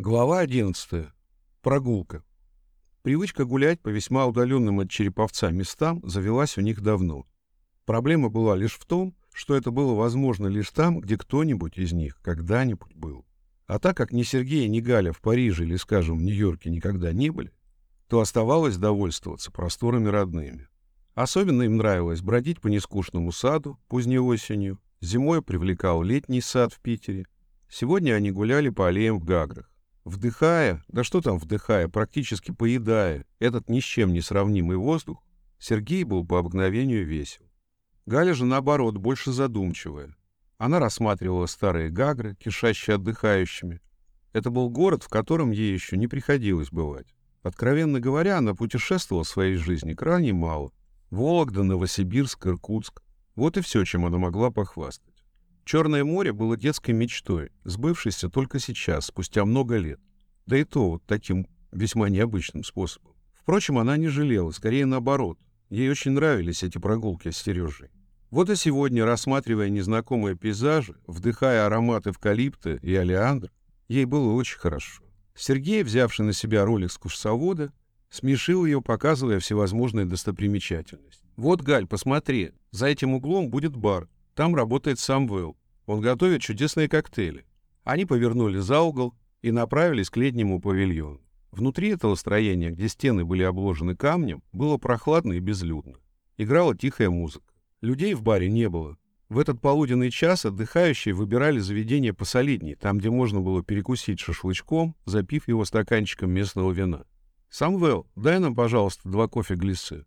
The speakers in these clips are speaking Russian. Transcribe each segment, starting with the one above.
Глава 11. Прогулка. Привычка гулять по весьма удаленным от Череповца местам завелась у них давно. Проблема была лишь в том, что это было возможно лишь там, где кто-нибудь из них когда-нибудь был. А так как ни Сергей, ни Галя в Париже или, скажем, в Нью-Йорке никогда не были, то оставалось довольствоваться просторами родными. Особенно им нравилось бродить по нескучному саду поздней осенью, зимой привлекал летний сад в Питере. Сегодня они гуляли по аллеям в Гаграх. Вдыхая, да что там вдыхая, практически поедая этот ни с чем не сравнимый воздух, Сергей был по обыкновению весел. Галя же, наоборот, больше задумчивая. Она рассматривала старые гагры, кишащие отдыхающими. Это был город, в котором ей еще не приходилось бывать. Откровенно говоря, она путешествовала в своей жизни крайне мало. Вологда, Новосибирск, Иркутск. Вот и все, чем она могла похвастать. Черное море было детской мечтой, сбывшейся только сейчас, спустя много лет. Да и то вот таким весьма необычным способом. Впрочем, она не жалела, скорее наоборот. Ей очень нравились эти прогулки с Сережей. Вот и сегодня, рассматривая незнакомые пейзажи, вдыхая аромат эвкалипта и олеандр, ей было очень хорошо. Сергей, взявший на себя роль экскурсовода, смешил ее, показывая всевозможные достопримечательности. «Вот, Галь, посмотри, за этим углом будет бар. Там работает Самвел. Он готовит чудесные коктейли. Они повернули за угол и направились к летнему павильону. Внутри этого строения, где стены были обложены камнем, было прохладно и безлюдно. Играла тихая музыка. Людей в баре не было. В этот полуденный час отдыхающие выбирали заведение посолиднее, там, где можно было перекусить шашлычком, запив его стаканчиком местного вина. «Самвел, дай нам, пожалуйста, два кофе глиссы».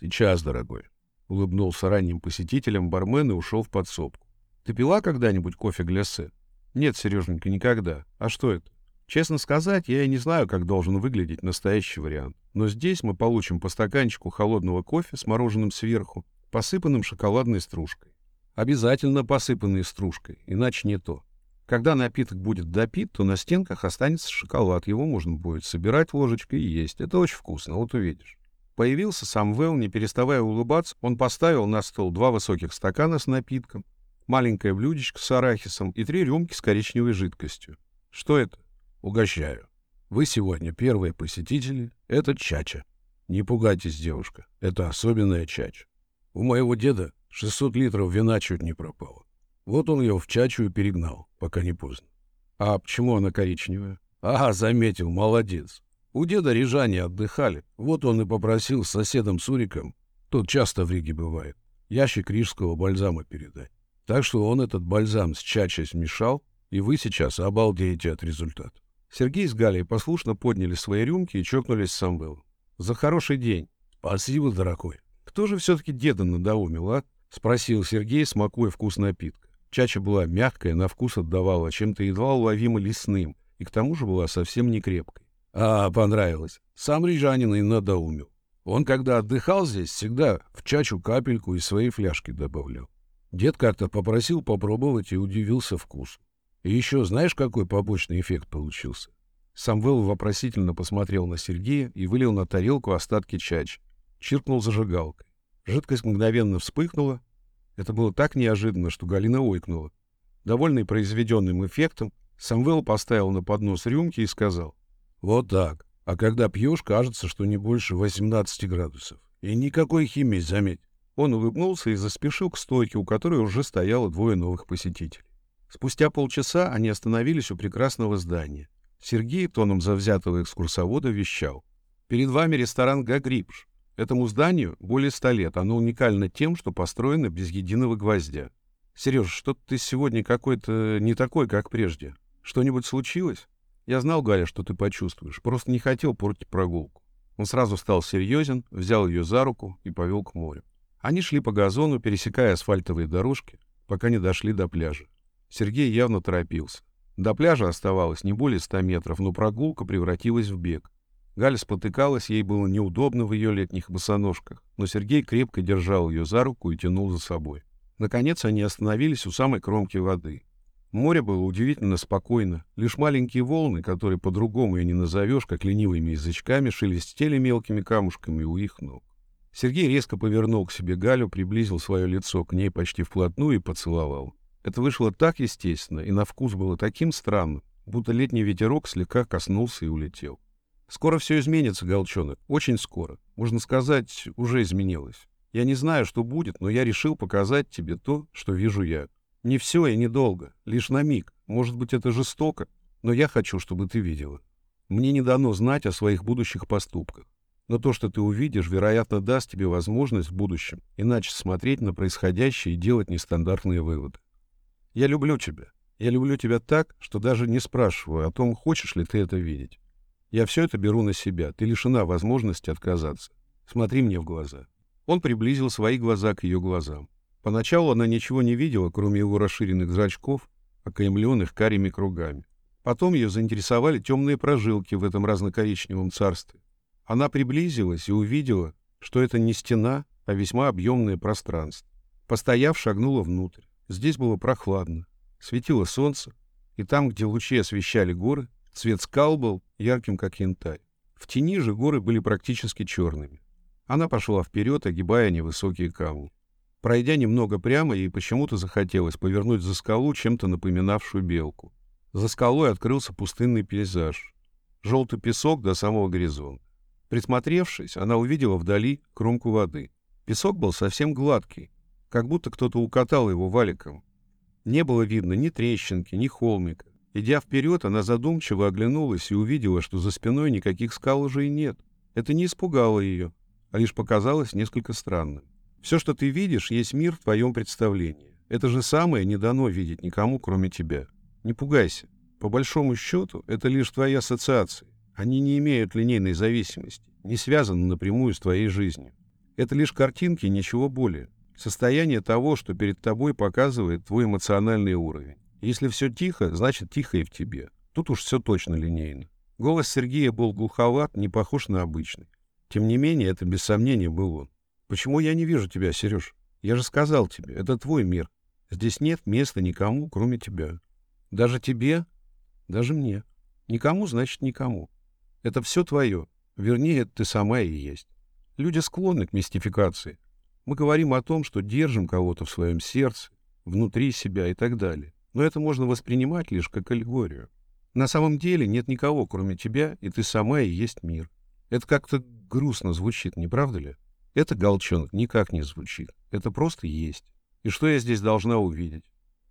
«Сейчас, дорогой», — улыбнулся ранним посетителям бармен и ушел в подсобку. «Ты пила когда-нибудь кофе гляссе?» «Нет, Сереженька, никогда. А что это?» «Честно сказать, я и не знаю, как должен выглядеть настоящий вариант. Но здесь мы получим по стаканчику холодного кофе с мороженым сверху, посыпанным шоколадной стружкой. Обязательно посыпанной стружкой, иначе не то. Когда напиток будет допит, то на стенках останется шоколад. Его можно будет собирать ложечкой и есть. Это очень вкусно, вот увидишь. Появился сам Вэл, не переставая улыбаться, он поставил на стол два высоких стакана с напитком, маленькое блюдечко с арахисом и три рюмки с коричневой жидкостью. Что это? Угощаю. Вы сегодня первые посетители. Это чача. Не пугайтесь, девушка. Это особенная чача. У моего деда 600 литров вина чуть не пропало. Вот он ее в чачу и перегнал, пока не поздно. А почему она коричневая? Ага, заметил, молодец. У деда рижане отдыхали. Вот он и попросил с соседом Суриком, тот часто в Риге бывает, ящик рижского бальзама передать. Так что он этот бальзам с чачей смешал, и вы сейчас обалдеете от результата. Сергей с Галей послушно подняли свои рюмки и чокнулись с Самвелом. «За хороший день!» «Спасибо, дорогой!» «Кто же все-таки деда надоумил, а?» — спросил Сергей, смакуя вкус напитка. Чача была мягкая, на вкус отдавала чем-то едва уловимо лесным, и к тому же была совсем не крепкой. А, понравилось. Сам рижанин и надоумил. Он, когда отдыхал здесь, всегда в чачу капельку из своей фляжки добавлял. Дед как-то попросил попробовать и удивился вкусу. И еще знаешь, какой побочный эффект получился? Самвел вопросительно посмотрел на Сергея и вылил на тарелку остатки чачи. Чиркнул зажигалкой. Жидкость мгновенно вспыхнула. Это было так неожиданно, что Галина ойкнула. Довольный произведенным эффектом, Самвел поставил на поднос рюмки и сказал. Вот так. А когда пьешь, кажется, что не больше 18 градусов. И никакой химии, заметь. Он улыбнулся и заспешил к стойке, у которой уже стояло двое новых посетителей. Спустя полчаса они остановились у прекрасного здания. Сергей тоном завзятого экскурсовода вещал. «Перед вами ресторан «Гагрипш». Этому зданию более ста лет. Оно уникально тем, что построено без единого гвоздя. Сереж, что-то ты сегодня какой-то не такой, как прежде. Что-нибудь случилось?» Я знал, Галя, что ты почувствуешь, просто не хотел портить прогулку. Он сразу стал серьезен, взял ее за руку и повел к морю. Они шли по газону, пересекая асфальтовые дорожки, пока не дошли до пляжа. Сергей явно торопился. До пляжа оставалось не более ста метров, но прогулка превратилась в бег. Галя спотыкалась, ей было неудобно в ее летних босоножках, но Сергей крепко держал ее за руку и тянул за собой. Наконец они остановились у самой кромки воды. Море было удивительно спокойно. Лишь маленькие волны, которые по-другому и не назовешь, как ленивыми язычками, шелестели мелкими камушками у их ног. Сергей резко повернул к себе Галю, приблизил свое лицо к ней почти вплотную и поцеловал. Это вышло так естественно, и на вкус было таким странным, будто летний ветерок слегка коснулся и улетел. Скоро все изменится, Голчонок, очень скоро. Можно сказать, уже изменилось. Я не знаю, что будет, но я решил показать тебе то, что вижу я. Не все и недолго, лишь на миг. Может быть, это жестоко, но я хочу, чтобы ты видела. Мне не дано знать о своих будущих поступках. Но то, что ты увидишь, вероятно, даст тебе возможность в будущем иначе смотреть на происходящее и делать нестандартные выводы. Я люблю тебя. Я люблю тебя так, что даже не спрашиваю о том, хочешь ли ты это видеть. Я все это беру на себя. Ты лишена возможности отказаться. Смотри мне в глаза. Он приблизил свои глаза к ее глазам. Поначалу она ничего не видела, кроме его расширенных зрачков, окаймленных карими кругами. Потом ее заинтересовали темные прожилки в этом разнокоричневом царстве. Она приблизилась и увидела, что это не стена, а весьма объемное пространство. Постояв, шагнула внутрь. Здесь было прохладно. Светило солнце, и там, где лучи освещали горы, Цвет скал был ярким, как янтарь. В тени же горы были практически черными. Она пошла вперед, огибая невысокие камни. Пройдя немного прямо, ей почему-то захотелось повернуть за скалу, чем-то напоминавшую белку. За скалой открылся пустынный пейзаж. Желтый песок до самого горизонта. Присмотревшись, она увидела вдали кромку воды. Песок был совсем гладкий, как будто кто-то укатал его валиком. Не было видно ни трещинки, ни холмика. Идя вперед, она задумчиво оглянулась и увидела, что за спиной никаких скал уже и нет. Это не испугало ее, а лишь показалось несколько странным. Все, что ты видишь, есть мир в твоем представлении. Это же самое не дано видеть никому, кроме тебя. Не пугайся. По большому счету, это лишь твои ассоциации. Они не имеют линейной зависимости, не связаны напрямую с твоей жизнью. Это лишь картинки, ничего более. Состояние того, что перед тобой показывает твой эмоциональный уровень. Если все тихо, значит тихо и в тебе. Тут уж все точно линейно. Голос Сергея был глуховат, не похож на обычный. Тем не менее, это без сомнения был он. «Почему я не вижу тебя, Сереж? Я же сказал тебе, это твой мир. Здесь нет места никому, кроме тебя. Даже тебе, даже мне. Никому, значит, никому. Это все твое. Вернее, ты сама и есть. Люди склонны к мистификации. Мы говорим о том, что держим кого-то в своем сердце, внутри себя и так далее но это можно воспринимать лишь как аллегорию. На самом деле нет никого, кроме тебя, и ты сама и есть мир. Это как-то грустно звучит, не правда ли? Это, Галчонок, никак не звучит. Это просто есть. И что я здесь должна увидеть?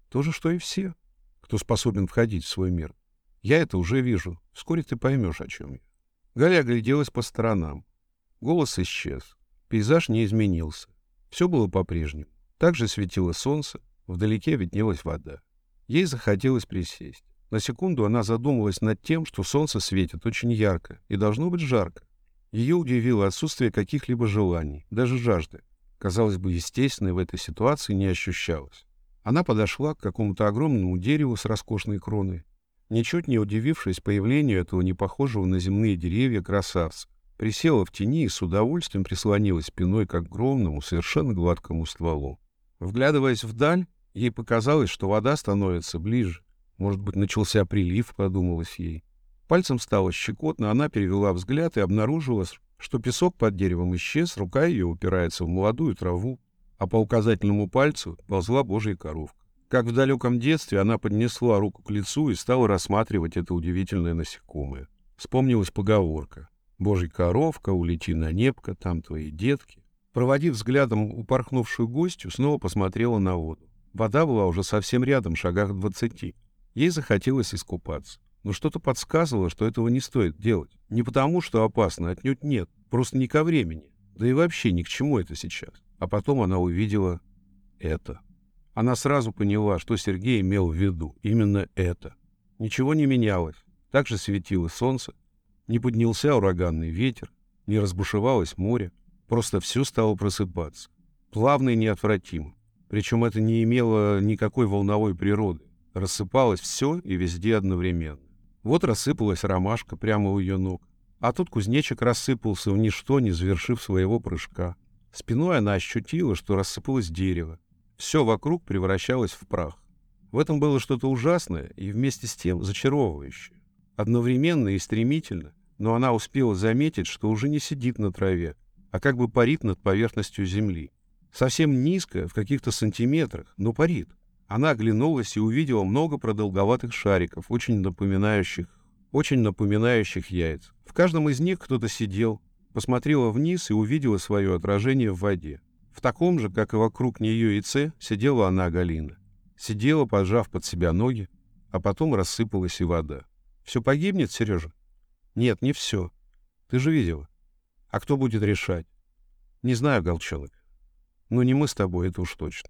То же, что и все, кто способен входить в свой мир. Я это уже вижу. Вскоре ты поймешь, о чем я. Галя огляделась по сторонам. Голос исчез. Пейзаж не изменился. Все было по-прежнему. Также светило солнце, вдалеке виднелась вода. Ей захотелось присесть. На секунду она задумалась над тем, что солнце светит очень ярко и должно быть жарко. Ее удивило отсутствие каких-либо желаний, даже жажды. Казалось бы, естественной в этой ситуации не ощущалось. Она подошла к какому-то огромному дереву с роскошной кроной, ничуть не удивившись появлению этого непохожего на земные деревья красавца. Присела в тени и с удовольствием прислонилась спиной к огромному, совершенно гладкому стволу. Вглядываясь вдаль, Ей показалось, что вода становится ближе. Может быть, начался прилив, подумалось ей. Пальцем стало щекотно, она перевела взгляд и обнаружила, что песок под деревом исчез, рука ее упирается в молодую траву, а по указательному пальцу ползла божья коровка. Как в далеком детстве она поднесла руку к лицу и стала рассматривать это удивительное насекомое. Вспомнилась поговорка «Божья коровка, улети на небко, там твои детки». Проводив взглядом упорхнувшую гостью, снова посмотрела на воду. Вода была уже совсем рядом, шагах в двадцати. Ей захотелось искупаться. Но что-то подсказывало, что этого не стоит делать. Не потому, что опасно, отнюдь нет. Просто не ко времени. Да и вообще ни к чему это сейчас. А потом она увидела это. Она сразу поняла, что Сергей имел в виду. Именно это. Ничего не менялось. Так же светило солнце. Не поднялся ураганный ветер. Не разбушевалось море. Просто все стало просыпаться. Плавно и неотвратимо. Причем это не имело никакой волновой природы. Рассыпалось все и везде одновременно. Вот рассыпалась ромашка прямо у ее ног. А тут кузнечик рассыпался в ничто, не завершив своего прыжка. Спиной она ощутила, что рассыпалось дерево. Все вокруг превращалось в прах. В этом было что-то ужасное и вместе с тем зачаровывающее. Одновременно и стремительно, но она успела заметить, что уже не сидит на траве, а как бы парит над поверхностью земли. Совсем низко, в каких-то сантиметрах, но парит. Она оглянулась и увидела много продолговатых шариков, очень напоминающих, очень напоминающих яйца. В каждом из них кто-то сидел, посмотрела вниз и увидела свое отражение в воде. В таком же, как и вокруг нее яйце, сидела она, Галина. Сидела, поджав под себя ноги, а потом рассыпалась и вода. Все погибнет, Сережа? Нет, не все. Ты же видела. А кто будет решать? Не знаю, Голчонок. Но не мы с тобой, это уж точно.